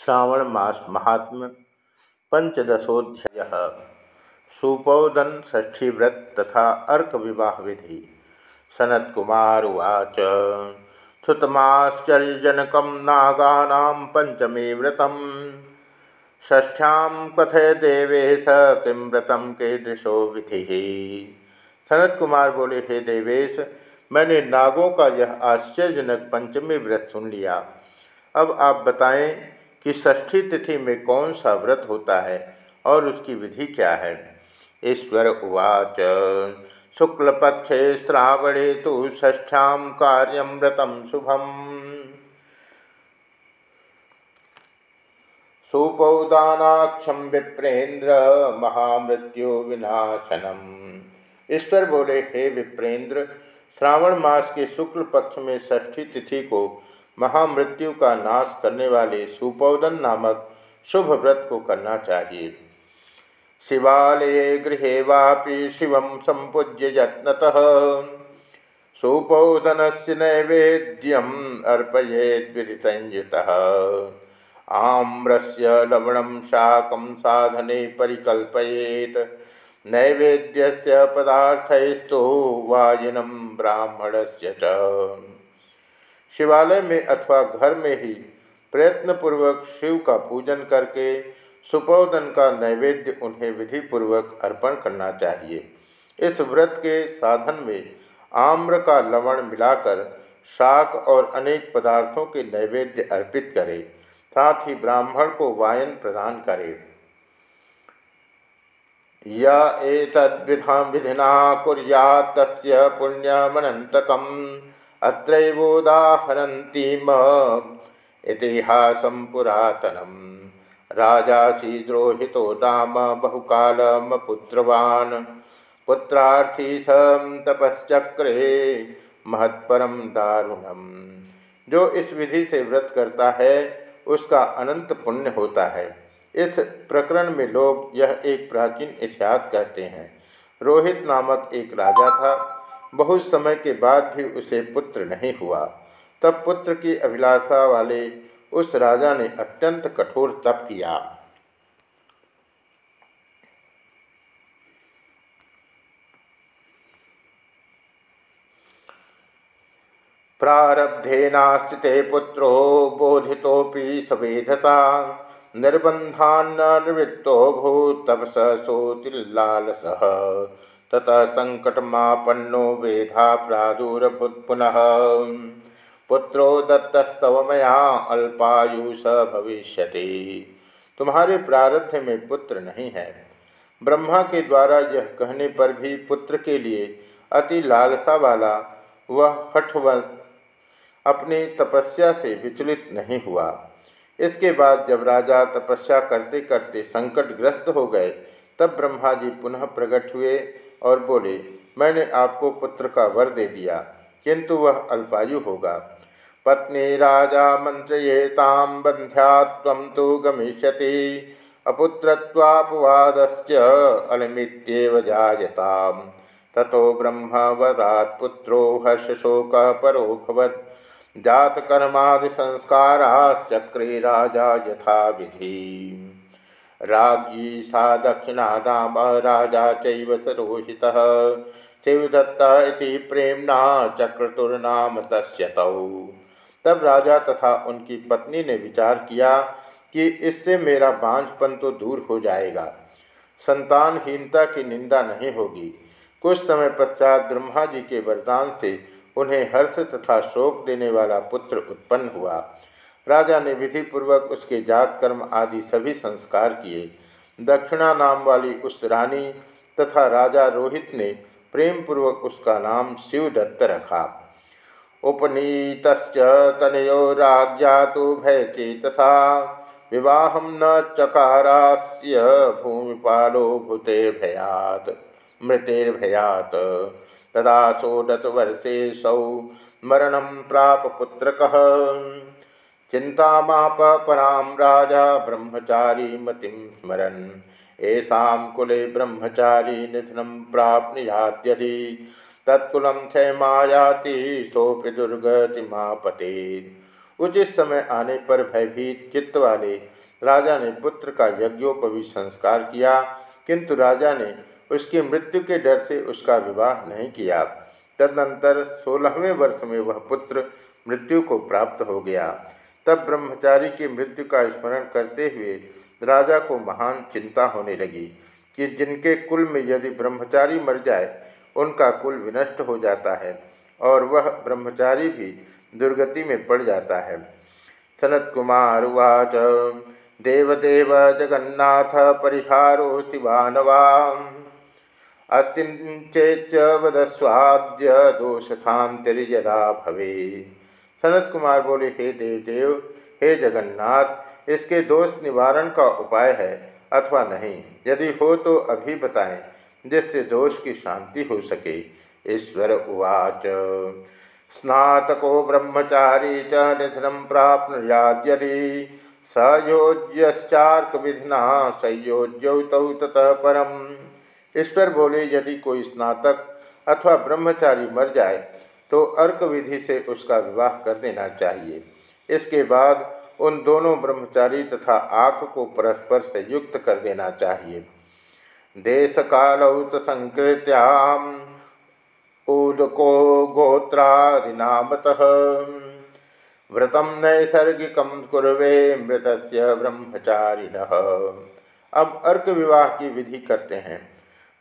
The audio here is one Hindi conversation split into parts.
श्रावण मास महात्म पंचदशोध्याय। सुपौदन ष्ठी व्रत तथा अर्क विवाह विधि। सनत कुमार उवाच श्रुतमाश्चर्यजनक नागा पंचमी व्रत ष्ठ्यां कथय देवेश, किं व्रत कीदृशो विधि? सनत कुमार बोले, हे देवेश, मैंने नागों का यह आश्चर्यजनक पंचमी व्रत सुन लिया। अब आप बताएँ कि षष्ठी तिथि में कौन सा व्रत होता है और उसकी विधि क्या है? ईश्वर उवाच शुक्ल पक्षे श्रावणे तो ष्ठ्या कार्यम व्रतम शुभम। सुपौदानाक्षम विप्रेन्द्र, महामृत्यु विनाशनम। ईश्वर बोले, हे विप्रेंद्र श्रावण मास के शुक्ल पक्ष में षष्ठी तिथि को महामृत्यु का नाश करने वाले सुपौदन नामक शुभ व्रत को करना चाहिए। शिवालय गृह वापि शिव संपूज्य यत्नतः। सुपौदन से नैवेद्यम अर्पयेद्विसंयुत आम्रस्य लवण शाकं साधने परिकल्पयेत। नैवेद्य पदार्थस्तु वाजिनम ब्राह्मण से शिवालय में अथवा घर में ही प्रयत्नपूर्वक शिव का पूजन करके, सुपोदन का नैवेद्य उन्हें विधि पूर्वक अर्पण करना चाहिए। इस व्रत के साधन में आम्र का लवण मिलाकर शाक और अनेक पदार्थों के नैवेद्य अर्पित करें, साथ ही ब्राह्मण को वायन प्रदान करें। या एतद्विधा विधिना कुरिया तस्य पुण्यमनंतकम अत्रैवोदाहरन्तीम। इतिहासं पुरातनं। राजासी द्रोहितो नाम बहुकालमपुत्रवान् पुत्रार्थी सम तपश्चक्रे महत्परम दारुणम जो इस विधि से व्रत करता है, उसका अनंत पुण्य होता है। इस प्रकरण में लोग यह एक प्राचीन इतिहास कहते हैं। रोहित नामक एक राजा था। बहुत समय के बाद भी उसे पुत्र नहीं हुआ। तब पुत्र की अभिलाषा वाले उस राजा ने अत्यंत कठोर तप किया। प्रारब्धेनास्थिते पुत्रो बोधितोपि सवेधता निर्बंधान्न निवृत्तो भूत तपस सोतिल्लालसः। ततः संकटमापन्नो वेधा प्रादुरभूत पुनः पुत्रो दत्तस्तव मया अल्पायुष भविष्य तुम्हारे प्रारब्ध में पुत्र नहीं है। ब्रह्मा के द्वारा यह कहने पर भी पुत्र के लिए अति लालसा वाला वह हठवंश अपनी तपस्या से विचलित नहीं हुआ। इसके बाद जब राजा तपस्या करते करते संकटग्रस्त हो गए, तब ब्रह्मा जी पुनः प्रकट हुए और बोले, मैंने आपको पुत्र का वर दे दिया, किंतु वह अल्पायु होगा। पत्नी राजा मंत्रयेताम बंध्या तो गमिष्यति अपुत्रवापवादस्य अलमित्येव जायताम। ततो ब्रह्मवदात् पुत्रो हर्षशोक परो भवत्। जातकर्मादि संस्काराश्चक्रे राजा यथा विधि रागी सा दक्षिणा नाम राजा चरोहित शिवदत्ता प्रेमना चक्रतुर्नाम तस्य तब राजा तथा उनकी पत्नी ने विचार किया कि इससे मेरा बांझपन तो दूर हो जाएगा। संतानहीनता की निंदा नहीं होगी। कुछ समय पश्चात ब्रह्मा जी के वरदान से उन्हें हर्ष तथा शोक देने वाला पुत्र उत्पन्न हुआ। राजा ने विधि पूर्वक उसके जात कर्म आदि सभी संस्कार किए। दक्षिणा नाम वाली उस रानी तथा राजा रोहित ने प्रेम पूर्वक उसका नाम शिवदत्त रखा। उपनीत तनयो राजा तो भय चेतसा विवाह न चकारास्य, भूमिपालो भूतेर्भयात, मृतेर्भयात। तदा सौ मरण प्राप पुत्रक। चिंतामाप पराम राजा ब्रह्मचारी मतिम स्मरन्। ऐसा कुले ब्रह्मचारी निधनम प्राप्नुयाद्यदि तत्कुल क्षयमायाति सोपि दुर्गतिमापते उचित समय आने पर भयभीत चित्त वाले राजा ने पुत्र का यज्ञोपवी संस्कार किया, किंतु राजा ने उसकी मृत्यु के डर से उसका विवाह नहीं किया। तदनंतर सोलहवें वर्ष में वह पुत्र मृत्यु को प्राप्त हो गया। तब ब्रह्मचारी की मृत्यु का स्मरण करते हुए राजा को महान चिंता होने लगी कि जिनके कुल में यदि ब्रह्मचारी मर जाए, उनका कुल विनष्ट हो जाता है और वह ब्रह्मचारी भी दुर्गति में पड़ जाता है। सनत कुमार उवाच, देवदेव जगन्नाथ परिहारो शिवानवा। अस्तिचेच वदस्वाद्य शांतिर्यदा भवे सनत कुमार बोले, हे देवदेव, हे जगन्नाथ, इसके दोष निवारण का उपाय है अथवा नहीं? यदि हो तो अभी बताएँ, जिससे दोष की शांति हो सके। ईश्वर उवाच। स्नातको ब्रह्मचारी च निधन प्राप्त यदि सयोज्यश्चार्क विधिना संयोज्यौ ततः परम। ईश्वर बोले, यदि कोई स्नातक अथवा ब्रह्मचारी मर जाए तो अर्क विधि से उसका विवाह कर देना चाहिए। इसके बाद उन दोनों ब्रह्मचारी तथा आँख को परस्पर से युक्त कर देना चाहिए। देश कालौत संकृत्याम उदको गोत्रादिनामत। व्रतम नैसर्गिक कुर्वे मृत से ब्रह्मचारिण। अब अर्क विवाह की विधि करते हैं।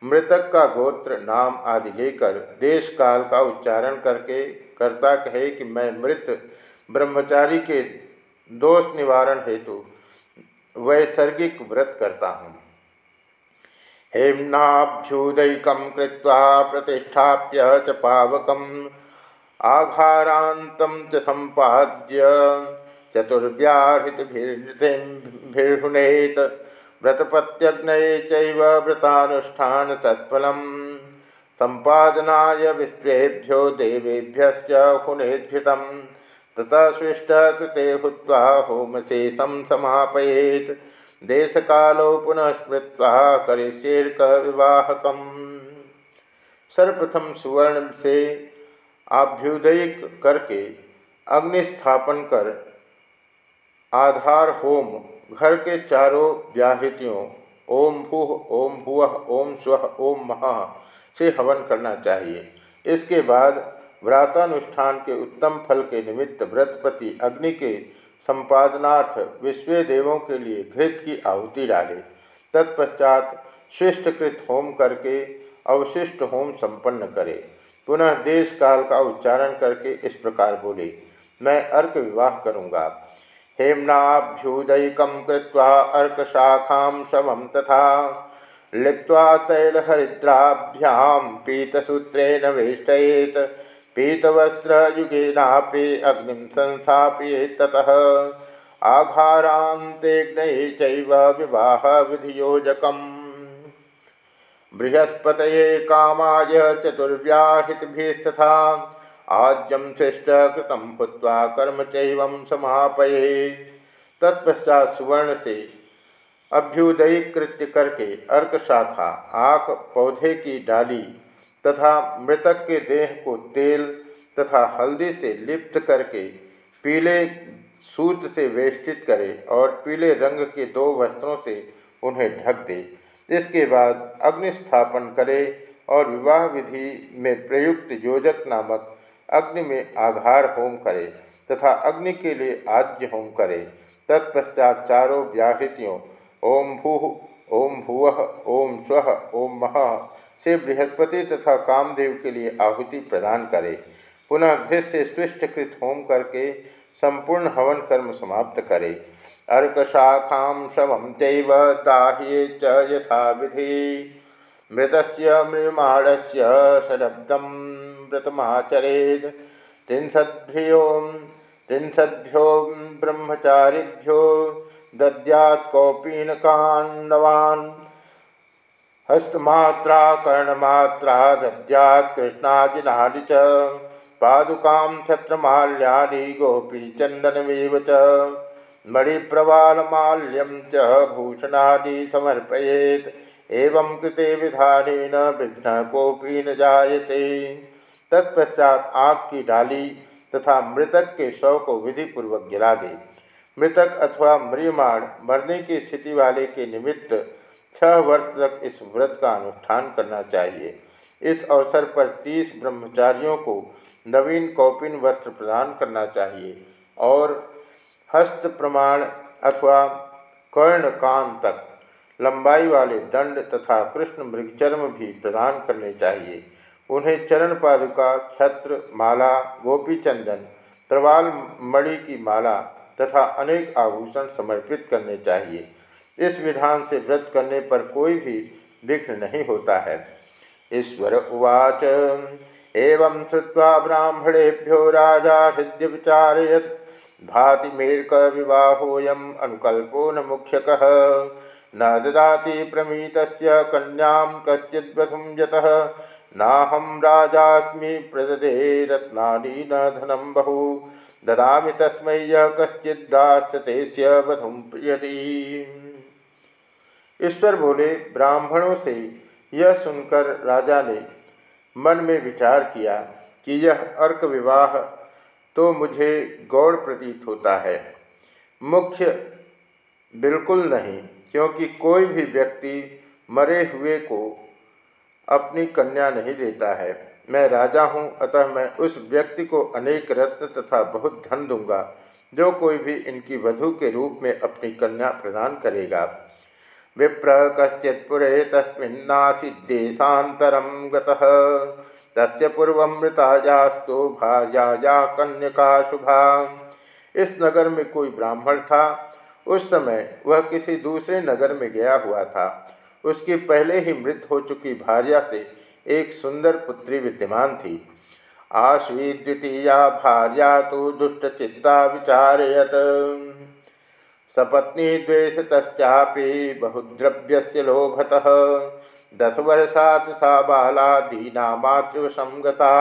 मृतक का गोत्र, नाम आदि लेकर देश काल का उच्चारण करके कर्ता कहे कि मैं मृत ब्रह्मचारी के दोष निवारण हेतु वैसर्गिक व्रत करता हूँ। हेम्नाभ्युदयक प्रतिष्ठाप्य च पावक आघारात संपाद्य चतुर्व्याहृत व्रतपत्यग्न व्रतानुष्ठान तत्फल संपादनाय विश्वेभ्यो देवेभ्यश्च हुनेद्भित ततः स्विष्टकृते भूत्वा होमशेषं समापयेत्। देशकालो पुनः स्मृत्वा करिष्येर्क विवाहकम् सर्वप्रथम सुवर्ण से आभ्युदयिक करके अग्नि स्थापन कर आधार होम घर के चारों व्याहृतियों ओम भू ओम भुव ओम स्व ओम महा, से हवन करना चाहिए। इसके बाद व्रातानुष्ठान के उत्तम फल के निमित्त व्रतपति अग्नि के संपादनार्थ विश्व देवों के लिए घृत की आहुति डाले। तत्पश्चात शिष्टकृत होम करके अवशिष्ट होम संपन्न करे। पुनः देश काल का उच्चारण करके इस प्रकार बोले, मैं अर्क विवाह करूँगा हेम्नाभ्युदयिकं कृत्वा अर्कशाखां शवं तथा लिप्त्वा तैलहरिद्राभ्यां पीतसूत्रेण वेष्टयेत्। पीतवस्त्रयुगेनापि अग्निं संस्थापयेत् ततः आघारान्तेऽग्नये चैव विवाहविधियोजकम्। बृहस्पतये कामाय चतुर्व्याहृतिभिस्तथा आज्यम श्रेष्ठ कृतम भूत्वा कर्म चैव समापये। तत्पश्चात सुवर्ण से अभ्युदयी कृत्य करके अर्क शाखा आक पौधे की डाली तथा मृतक के देह को तेल तथा हल्दी से लिप्त करके पीले सूत से वेष्टित करे और पीले रंग के दो वस्त्रों से उन्हें ढक दे। इसके बाद अग्नि स्थापन करे और विवाह विधि में प्रयुक्त योजक नामक अग्नि में आघार होम करे तथा अग्नि के लिए आज्य होम करे। तत्पश्चात चारों व्याहृतियों, ओम भू, ओम भुव, ओम स्व, ओम मह, से बृहस्पति तथा कामदेव के लिए आहुति प्रदान करे। पुनः घृत से स्विष्टकृत होम करके संपूर्ण हवन कर्म समाप्त करे। अर्कशाखा शवम चैव दाह्ये च यथा विधि मृत से शरब्दम व्रतमाचरेद। त्रिंशद्भ्यो त्रिंशद्भ्यो ब्रह्मचारिभ्यो दद्यात् कौपीनकान्नवान्। हस्तमात्रा कर्णमात्रा दद्यात् च। पादुकां छत्रमाल्यानि गोपीचन्दनमेव च। मणिप्रवालमाल्यं च समर्पयेत्। एवं कृते विधानेन विघ्न कोपी न जायते। तत्पश्चात आग की डाली तथा मृतक के शव को विधिपूर्वक गिरा दे। मृतक अथवा म्रियमाण मरने की स्थिति वाले के निमित्त छह वर्ष तक इस व्रत का अनुष्ठान करना चाहिए। इस अवसर पर तीस ब्रह्मचारियों को नवीन कौपिन वस्त्र प्रदान करना चाहिए और हस्त प्रमाण अथवा कर्ण कान तक लंबाई वाले दंड तथा कृष्ण मृगचर्म भी प्रदान करने चाहिए। उन्हें चरण पादुका, छत्र, माला, गोपी चंदन, प्रवाल मणि की माला तथा अनेक आभूषण समर्पित करने चाहिए। इस विधान से व्रत करने पर कोई भी विघ्न नहीं होता है। ईश्वर उवाच। एवं श्रुवा ब्राह्मणेभ्यो राजा हृदय विचारयत। भाति मेरक विवाहोयम अनुकल्पो न मुख्यक। न ददाति प्रमीत कन्या कश्चिद्वधुम यतः। नाहम राजास्मि प्रददे रत्ना न धनम बहु। ददा तस्म कश्चिदास्यते वधुम प्रियती। ईश्वर बोले, ब्राह्मणों से यह सुनकर राजा ने मन में विचार किया कि यह अर्क विवाह तो मुझे गौड़ प्रतीत होता है। मुख्य बिल्कुल नहीं। क्योंकि कोई भी व्यक्ति मरे हुए को अपनी कन्या नहीं देता है। मैं राजा हूँ, अतः मैं उस व्यक्ति को अनेक रत्न तथा बहुत धन दूँगा, जो कोई भी इनकी वधु के रूप में अपनी कन्या प्रदान करेगा। विप्र कश्चित्पुरे तस्मिन्नासीदेशान्तरं गतः। तस्य पूर्वमृतायास्तु भार्याया कन्यका शुभा। इस नगर में कोई ब्राह्मण था उस समय वह किसी दूसरे नगर में गया हुआ था। उसकी पहले ही मृत हो चुकी भार्या से एक सुंदर पुत्री विद्यमान थी। आश्वी द्वितीया भार्या तो दुष्टचित्ता विचारयत। सपत्नी द्वेष तस्पि बहुद्रव्य लोभत। दस वर्षा सा बाला दीना मातृसंगता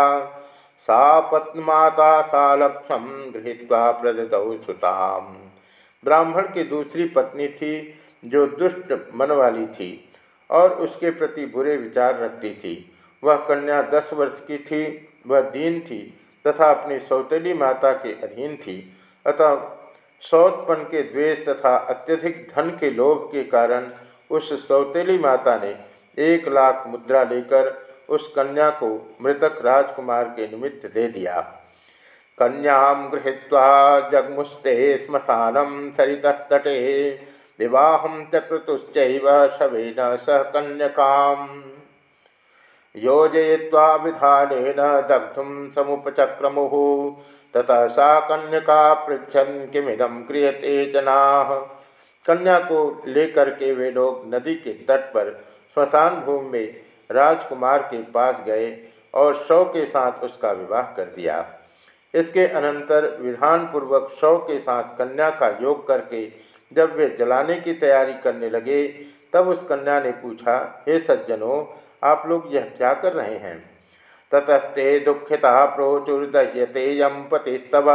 सा पत्माता सा लक्षम गृहीत्वा प्रदौ सुता ब्राह्मण की दूसरी पत्नी थी, जो दुष्ट मन वाली थी और उसके प्रति बुरे विचार रखती थी। वह कन्या दस वर्ष की थी, वह दीन थी तथा अपनी सौतेली माता के अधीन थी। अतः सौतपन के द्वेष तथा अत्यधिक धन के लोभ के कारण उस सौतेली माता ने एक लाख मुद्रा लेकर उस कन्या को मृतक राजकुमार के निमित्त दे दिया। कन्या गृहीत्वा जगमुस्ते श्मशानम सरितस्तटे, विवाह चक्रतुश्च शवेन सह कन्यकाम। योजय्वा विधान दग्धुम समुपचक्रमुः, ततः सा कन्या पृछन किमिदम क्रियते जना। कन्या को लेकर के वे लोग नदी के तट पर श्मशान भूमि में राजकुमार के पास गए और शव के साथ उसका विवाह कर दिया। इसके अनंतर विधानपूर्वक शव के साथ कन्या का योग करके जब वे जलाने की तैयारी करने लगे, तब उस कन्या ने पूछा, हे सज्जनों, आप लोग यह क्या कर रहे हैं? ततस्ते दुखिता प्रोचुर्दह्यते यम पतिस्तव।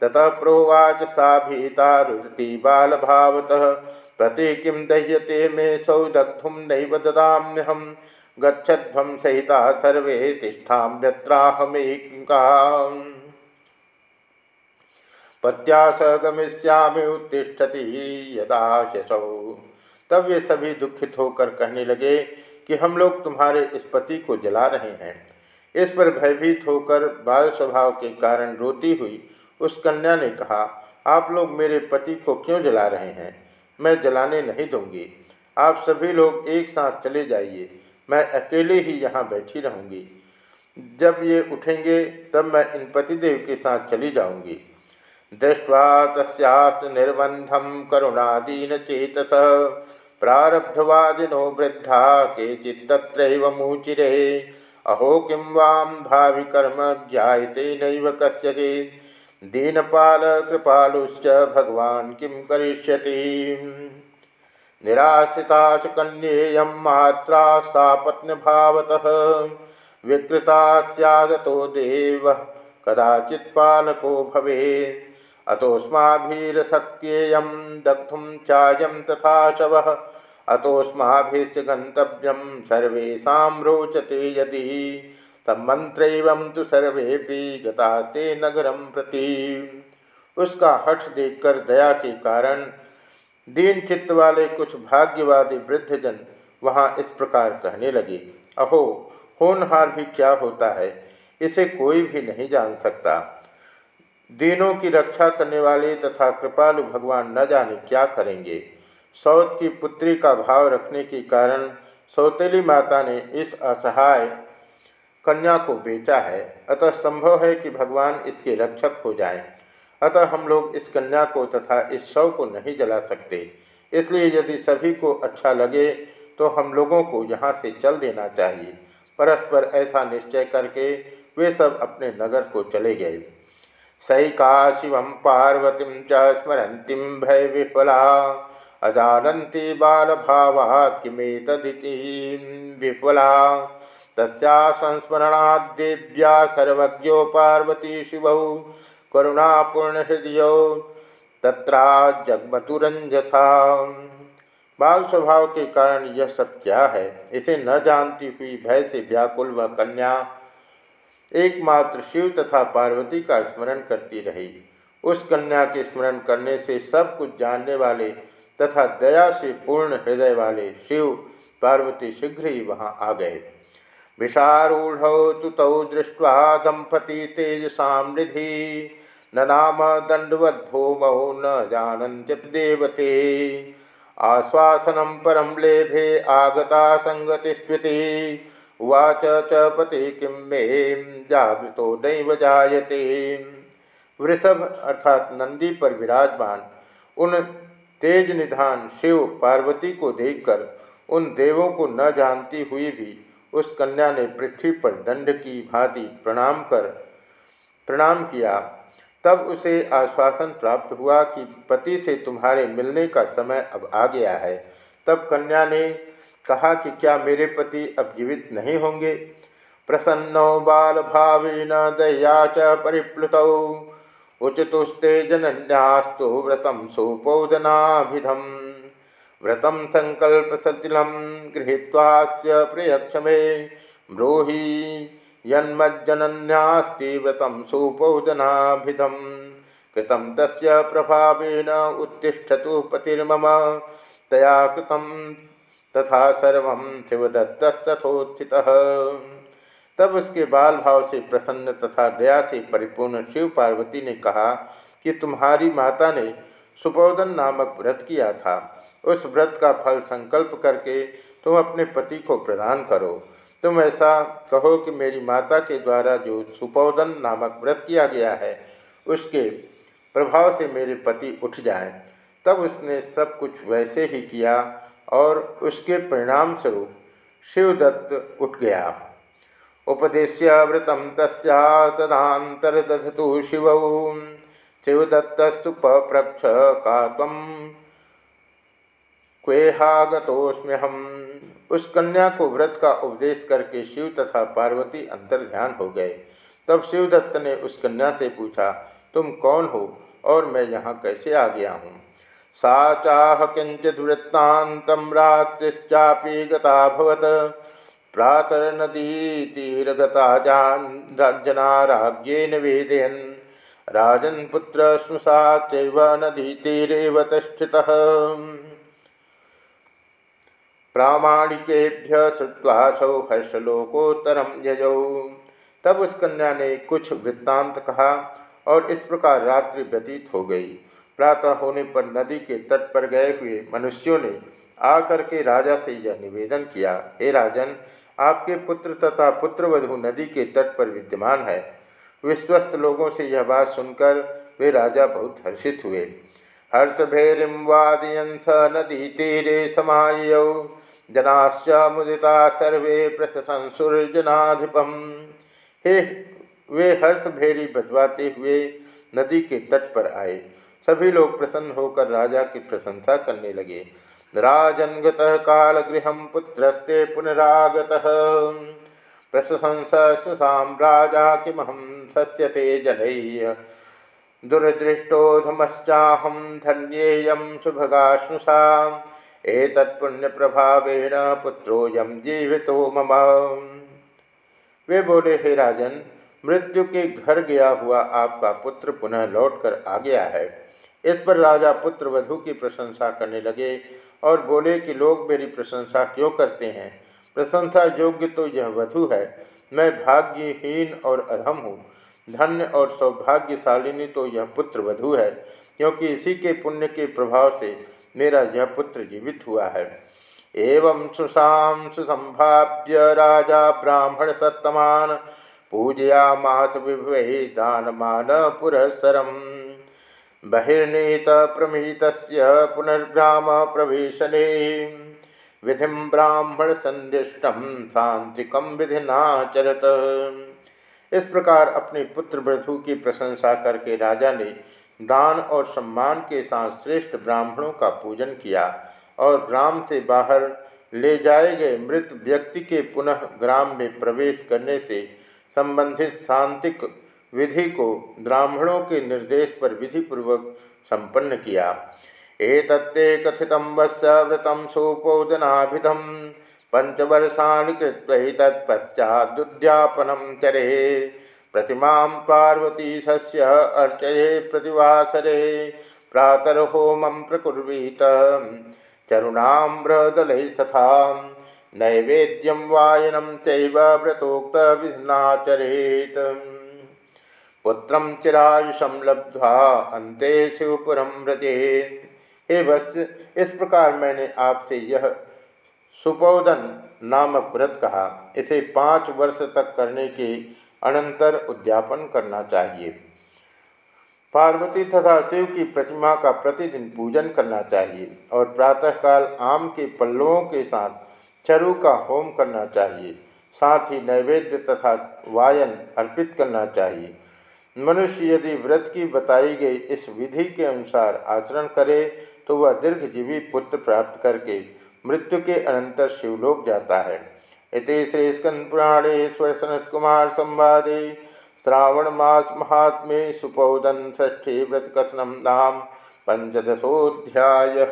ततः प्रोवाच सा भीता रुदती बालभावतः। प्रति किम दह्यते मे सौदग्धुम नैव ददाम्यहम गच्छध्वं सहिता सर्वे तिष्ठाम्यत्राहमेका पत्या स गमिष्यामि उत्तिष्ठति यदा शशौ तब ये सभी दुखित होकर कहने लगे कि हम लोग तुम्हारे इस पति को जला रहे हैं। इस पर भयभीत होकर बाल स्वभाव के कारण रोती हुई उस कन्या ने कहा, आप लोग मेरे पति को क्यों जला रहे हैं? मैं जलाने नहीं दूँगी। आप सभी लोग एक साथ चले जाइए। मैं अकेले ही यहाँ बैठी रहूँगी। जब ये उठेंगे, तब मैं इन पतिदेव के साथ चली जाऊँगी। दृष्टवा तस्यास्त निर्बंधम करुणादीन चेतस प्रारब्धवादिनो वृद्धा के मूचिरे। अहो, किं वाम भावि कर्म ज्ञाते नैव कस्यचे। दीनपाल कृपालुश्च भगवान किं करिष्यति। निराश्रिता च कन्येयं मात्रा सा पत्न्यभावतः विकृता स्यादतो देवः कदाचित् पालको भवेत्। अतोऽस्माभिरशक्येयं दग्धुं चायं तथा शवः। अतोस्माभिश्च गंतव्यम सर्वेशा रोचते यदि। तब मंत्र तो सर्वे गताते नगरम प्रति। उसका हठ देखकर दया के कारण दीन चित्त वाले कुछ भाग्यवादी वृद्धजन वहाँ इस प्रकार कहने लगे, अहो, होनहार भी क्या होता है? इसे कोई भी नहीं जान सकता। दीनों की रक्षा करने वाले तथा कृपालु भगवान न जाने क्या करेंगे। सौत की पुत्री का भाव रखने के कारण सौतेली माता ने इस असहाय कन्या को बेचा है। अतः संभव है कि भगवान इसके रक्षक हो जाएँ। अतः हम लोग इस कन्या को तथा इस शव को नहीं जला सकते। इसलिए यदि सभी को अच्छा लगे तो हम लोगों को यहाँ से चल देना चाहिए। परस्पर ऐसा निश्चय करके वे सब अपने नगर को चले गए। सैका शिव पार्वती च विफला। अजानती बाल भावात किमेतदिति विफला। तस्या सर्वज्ञो पार्वती शिव। करुणापूर्ण हृदय तत्रा जगमतुरंजसा। बाल स्वभाव के कारण यह सब क्या है? इसे न जानती हुई भय से व्याकुल व कन्या एकमात्र शिव तथा पार्वती का स्मरण करती रही। उस कन्या के स्मरण करने से सब कुछ जानने वाले तथा दया से पूर्ण हृदय वाले शिव, पार्वती शीघ्र ही वहाँ आ गए। विषारूढ़ तु तौ दृष्ट्वा दंपति तेजसा निधि। न नाम दंडवद भूमौ न जानन्त्य देवते। आश्वासनम परम लेभे आगता संगतिस्मृति। उवाच च पति किम मे जागृतो नैव जायते। वृषभ अर्थात नंदी पर विराजमान, उन तेज निधान शिव पार्वती को देखकर, उन देवों को न जानती हुई भी उस कन्या ने पृथ्वी पर दंड की भांति प्रणाम कर, प्रणाम किया। तब उसे आश्वासन प्राप्त हुआ कि पति से तुम्हारे मिलने का समय अब आ गया है। तब कन्या ने कहा कि क्या मेरे पति अब जीवित नहीं होंगे? प्रसन्नो बाल भावी न दया च परिप्लुत। उचितुस्ते जनन्यास्तु व्रतम सुपोदनाभिधम। व्रतम संकल्प सतिलम गृहीत्वास्य प्रियक्षमे। ब्रूहि यन्मज्जनन्यास्ति व्रतं सुपोदनाभिधं कृतं तस्य प्रभावेन पतिर्मम। तया कृतं तथा सर्व शिवदत्तस्तथोत्थितः तब उसके बाल भाव से प्रसन्न तथा दया से परिपूर्ण शिव पार्वती ने कहा कि तुम्हारी माता ने सुपोदन नामक व्रत किया था। उस व्रत का फल संकल्प करके तुम अपने पति को प्रदान करो। तुम ऐसा कहो कि मेरी माता के द्वारा जो सुपोदन नामक व्रत किया गया है, उसके प्रभाव से मेरे पति उठ जाएँ। तब उसने सब कुछ वैसे ही किया और उसके परिणाम स्वरूप शिवदत्त उठ गया। उपदेश्य व्रतम तस्या तदातरदधतु शिव। शिवदत्तस्तु पप्रक्ष का तम क्वेहागतोस्म्यहम उस कन्या को व्रत का उपदेश करके शिव तथा पार्वती अंतर ध्यान हो गए। तब शिवदत्त ने उस कन्या से पूछा, तुम कौन हो और मैं यहाँ कैसे आ गया हूँ? सा चाह गताभवत प्रातर नदी तीरगता जान निवेदयन राजन पुत्र स्नुषा चैव नदी तीरेव तिष्ठितः। प्रामाणिकेभ्य श्रुवासौ हर्षलोकोत्तरम यजौ। तब उस कन्या ने कुछ वृत्तांत कहा और इस प्रकार रात्रि व्यतीत हो गई। प्रातः होने पर नदी के तट पर गए हुए मनुष्यों ने आकर के राजा से यह निवेदन किया, हे राजन, आपके पुत्र तथा पुत्रवधु नदी के तट पर विद्यमान है। विश्वस्त लोगों से यह बात सुनकर वे राजा बहुत हर्षित हुए। हर्ष भैरिम वादयन स नदी तीरे समाय जनाश्च मुदिता सर्वे प्रशंसुर्जनाधिपम हे, वे हर्ष भेरी बजवाते हुए नदी के तट पर आए। सभी लोग प्रसन्न होकर राजा की प्रशंसा करने लगे। राजन काल गृह पुत्र से पुनरागत प्रशंसुषाम राजा किमहम सस्यते जन दुर्दृष्टोधमश्चाहम धन्येयम शुभगाश्नुषा एतत्पुण्यप्रभावेण पुत्रोऽयं जीवितो मम। वे बोले, हे राजन, मृत्यु के घर गया हुआ आपका पुत्र पुनः लौटकर आ गया है। इस पर राजा पुत्र वधु की प्रशंसा करने लगे और बोले कि लोग मेरी प्रशंसा क्यों करते हैं? प्रशंसा योग्य तो यह वधु है। मैं भाग्यहीन और अधम हूँ। धन्य और सौभाग्यशालिनी तो यह पुत्र वधु है, क्योंकि इसी के पुण्य के प्रभाव से मेरा यह पुत्र जीवित हुआ है। एवं सुशाम सुसंभाव्य राजा ब्राह्मण सत्तमान पूजया मास पूजयामास विभवे दानमान पुरस्सरम बहिर्नीत प्रमित पुनर्ग्राम प्रवेशने। विधि ब्राह्मण संदिष्टम शांतिकम विधिनाचरत। इस प्रकार अपने पुत्र वृद्धु की प्रशंसा करके राजा ने दान और सम्मान के साथ श्रेष्ठ ब्राह्मणों का पूजन किया और ग्राम से बाहर ले जाए गए मृत व्यक्ति के पुनः ग्राम में प्रवेश करने से संबंधित शांतिक विधि को ब्राह्मणों के निर्देश पर विधिपूर्वक संपन्न किया। एतत्ते कथित वत्स व्रत सुपोदनाभिधम पंचवर्षाणि कृत्वै तत्पश्चादुद्यापनं चरे। प्रतिमा पार्वती सस्य अर्चये प्रतिवासरे, प्रातर्होमं प्रकुर्वीत। चरुणाम्रदलैः तथा नैवेद्यम वायनम चैव व्रतोक्त व्रतोक्तविधिनाचरेत् पुत्रं चिरायुषम लब्ध्वा अन्ते शिवपुरं व्रजेत् हे वत्स, इस प्रकार मैंने आपसे यह सुपोदन नामक व्रत कहा। इसे पाँच वर्ष तक करने के अनंतर उद्यापन करना चाहिए। पार्वती तथा शिव की प्रतिमा का प्रतिदिन पूजन करना चाहिए और प्रातःकाल आम के पल्लवों के साथ चरु का होम करना चाहिए। साथ ही नैवेद्य तथा वायन अर्पित करना चाहिए। मनुष्य यदि व्रत की बताई गई इस विधि के अनुसार आचरण करे तो वह दीर्घजीवी पुत्र प्राप्त करके मृत्यु के अनंतर शिवलोक जाता है। इति श्री स्कंदपुराणे स्वर सनत कुमार संवादे। श्रावण मास महात्मे सुपौदन ष्ठी व्रत कथनम नाम पंचदशोध्याय